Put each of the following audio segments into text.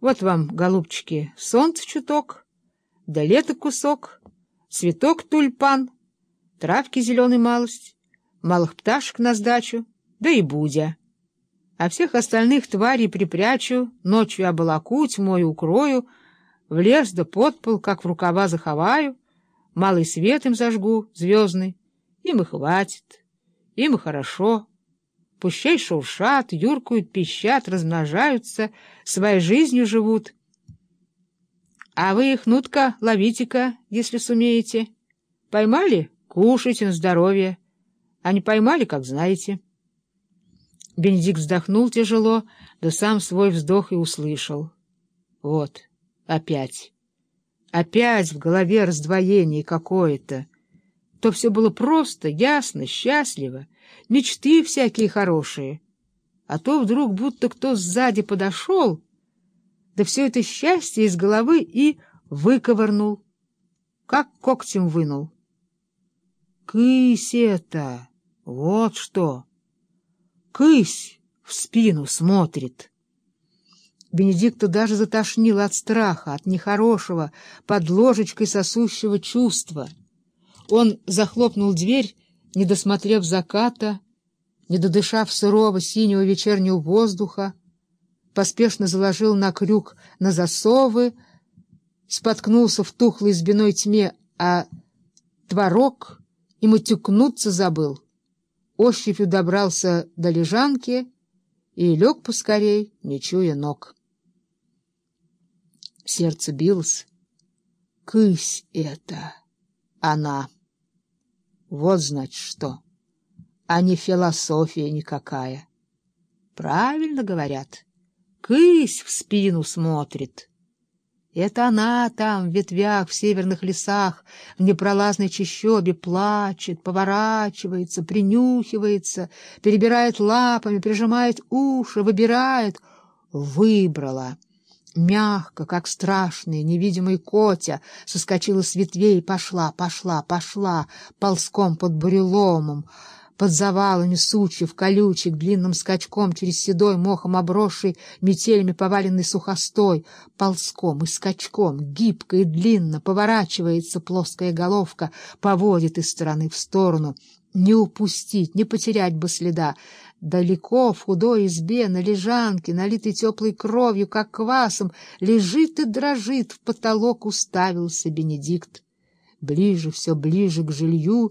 Вот вам, голубчики, солнце чуток, да лето кусок, цветок тульпан, травки зеленый малость, малых пташек на сдачу, да и будя. А всех остальных тварей припрячу, ночью оболоку, тьмой укрою, в лес да подпол, как в рукава заховаю, малый свет им зажгу, звездный, им и хватит, им и хорошо. Пущай шуршат, юркают, пищат, размножаются, своей жизнью живут. А вы их, нутка, ловите-ка, если сумеете. Поймали — кушайте на здоровье, а не поймали, как знаете. Бенедикт вздохнул тяжело, да сам свой вздох и услышал. Вот, опять. Опять в голове раздвоение какое-то. То все было просто, ясно, счастливо, мечты всякие хорошие. А то вдруг будто кто сзади подошел, да все это счастье из головы и выковырнул, как когтем вынул. Кысь это! Вот что! Кысь в спину смотрит! Бенедикту даже затошнило от страха, от нехорошего, под ложечкой сосущего чувства. Он захлопнул дверь, не досмотрев заката, не додышав сырого синего вечернего воздуха, поспешно заложил на крюк на засовы, споткнулся в тухлой избиной тьме, а творог и матюкнуться забыл. Ощупью добрался до лежанки и лег поскорей, не чуя ног. Сердце билось. Кысь это! Она! Вот, значит, что! А не философия никакая. Правильно говорят. Кысь в спину смотрит. Это она там, в ветвях, в северных лесах, в непролазной чащобе, плачет, поворачивается, принюхивается, перебирает лапами, прижимает уши, выбирает. Выбрала. Мягко, как страшный, невидимый котя, соскочила с ветвей, пошла, пошла, пошла, ползком под буреломом, под завалами сучьев, колючек, длинным скачком через седой мохом обросший метелями поваленный сухостой, ползком и скачком, гибко и длинно поворачивается плоская головка, поводит из стороны в сторону. Не упустить, не потерять бы следа. Далеко, в худой избе, на лежанке, налитой теплой кровью, как квасом, лежит и дрожит, в потолок уставился Бенедикт. Ближе, все ближе к жилью,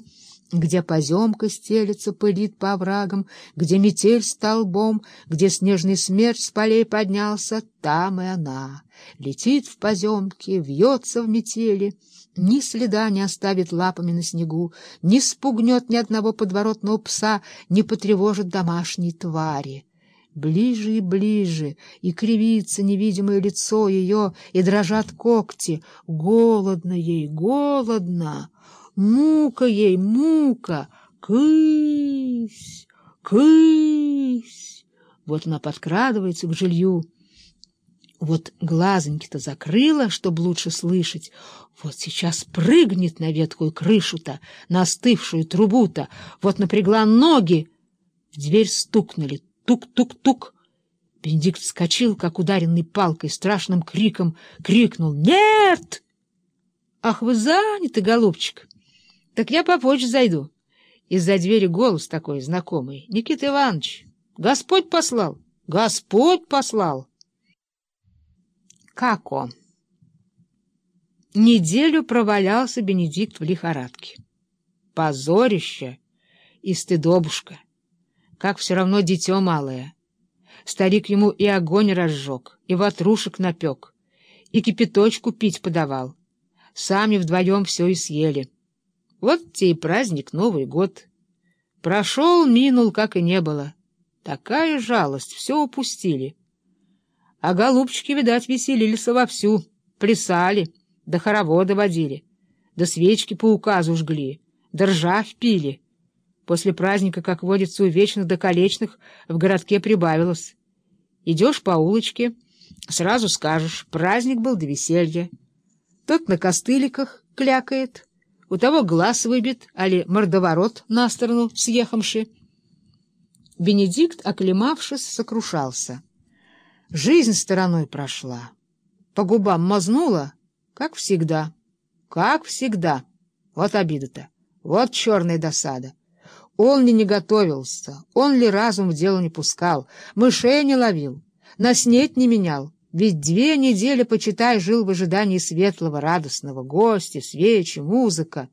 где поземка стелется, пылит по оврагам, где метель столбом, где снежный смерч с полей поднялся, там и она. Летит в поземке, вьется в метели, ни следа не оставит лапами на снегу, не спугнет ни одного подворотного пса, не потревожит домашней твари. Ближе и ближе, и кривится невидимое лицо ее, и дрожат когти. Голодно ей, голодно! Мука ей, мука! Кысь! Кысь! Вот она подкрадывается к жилью. Вот глазоньки-то закрыла, чтобы лучше слышать. Вот сейчас прыгнет на ветхую крышу-то, на остывшую трубу-то. Вот напрягла ноги. В дверь стукнули. Тук-тук-тук. Бенедикт вскочил, как ударенный палкой, страшным криком крикнул «Нет!» «Ах, вы заняты, голубчик!» Так я попозже зайду. Из-за двери голос такой знакомый. Никита Иванович, Господь послал, Господь послал. Как он? Неделю провалялся Бенедикт в лихорадке. Позорище и стыдобушка. Как все равно дитё малое. Старик ему и огонь разжег, и ватрушек напек, и кипяточку пить подавал. Сами вдвоем все и съели. Вот тебе и праздник Новый год. Прошел, минул, как и не было. Такая жалость, все упустили. А голубчики, видать, веселились вовсю, плясали, да хороводы водили, да свечки по указу жгли, да ржавь пили. После праздника, как водится у вечных да колечных, в городке прибавилось. Идешь по улочке, сразу скажешь, праздник был до веселья. Тот на костыликах клякает, у того глаз выбит, али мордоворот на сторону съехавший. Бенедикт, оклемавшись, сокрушался. Жизнь стороной прошла. По губам мазнула, как всегда, как всегда. Вот обида-то, вот черная досада. Он ли не готовился, он ли разум в дело не пускал, мышей не ловил, на снеть не менял, ведь две недели, почитай, жил в ожидании светлого, радостного гостя, свечи, музыка.